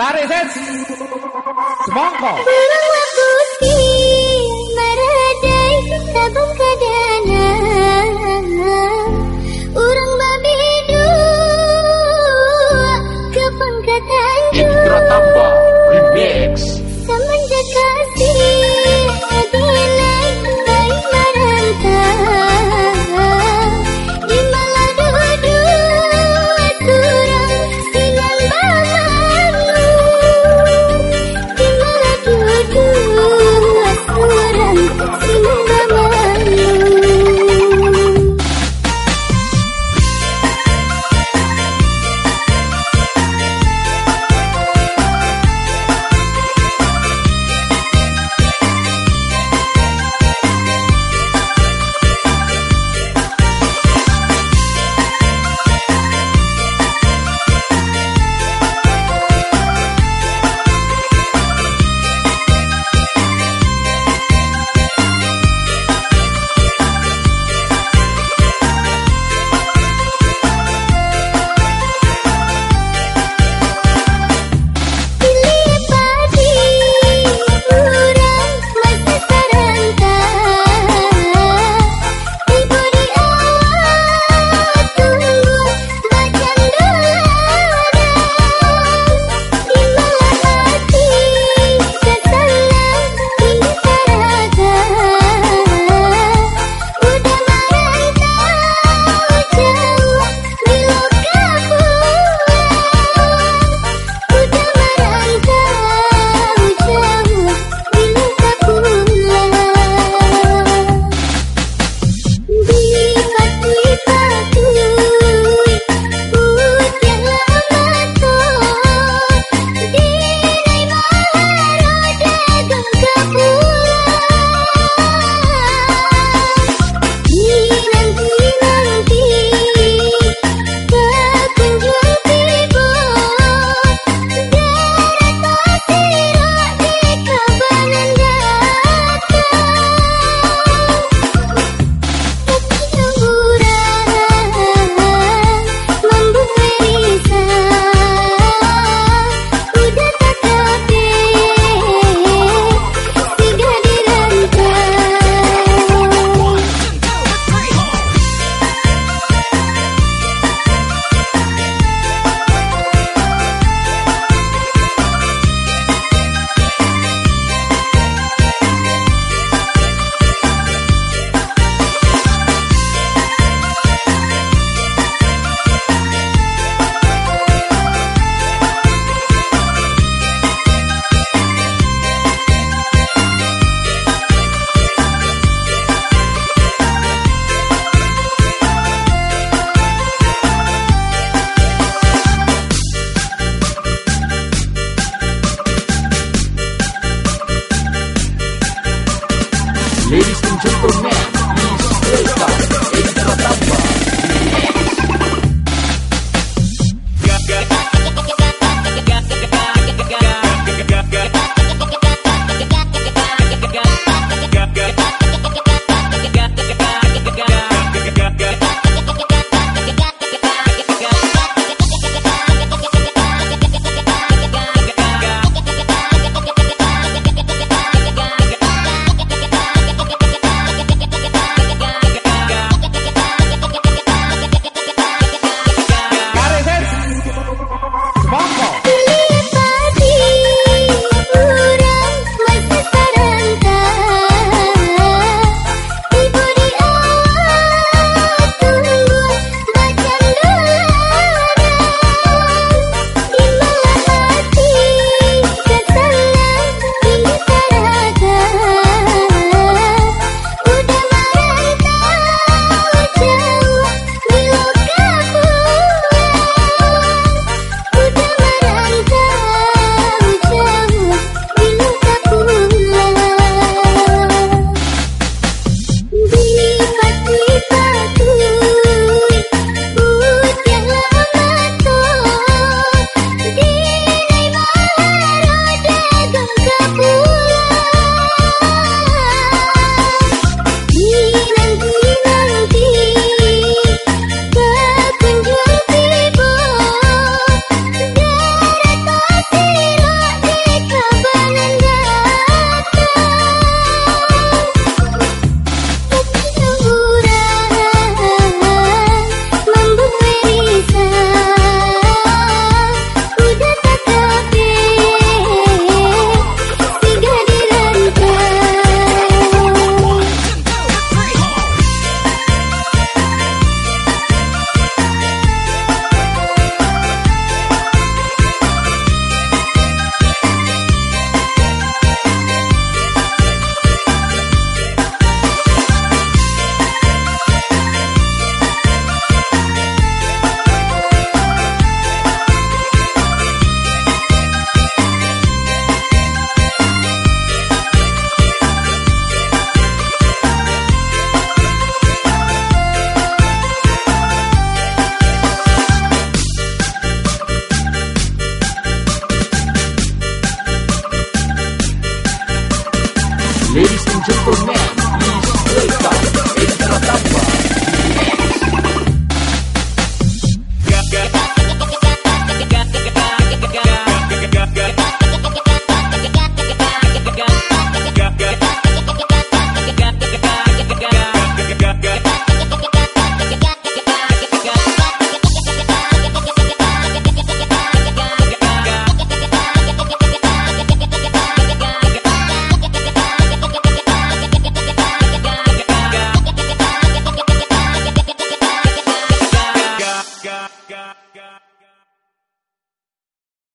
Tarik ses. Semongko. Burung putih meradai tabung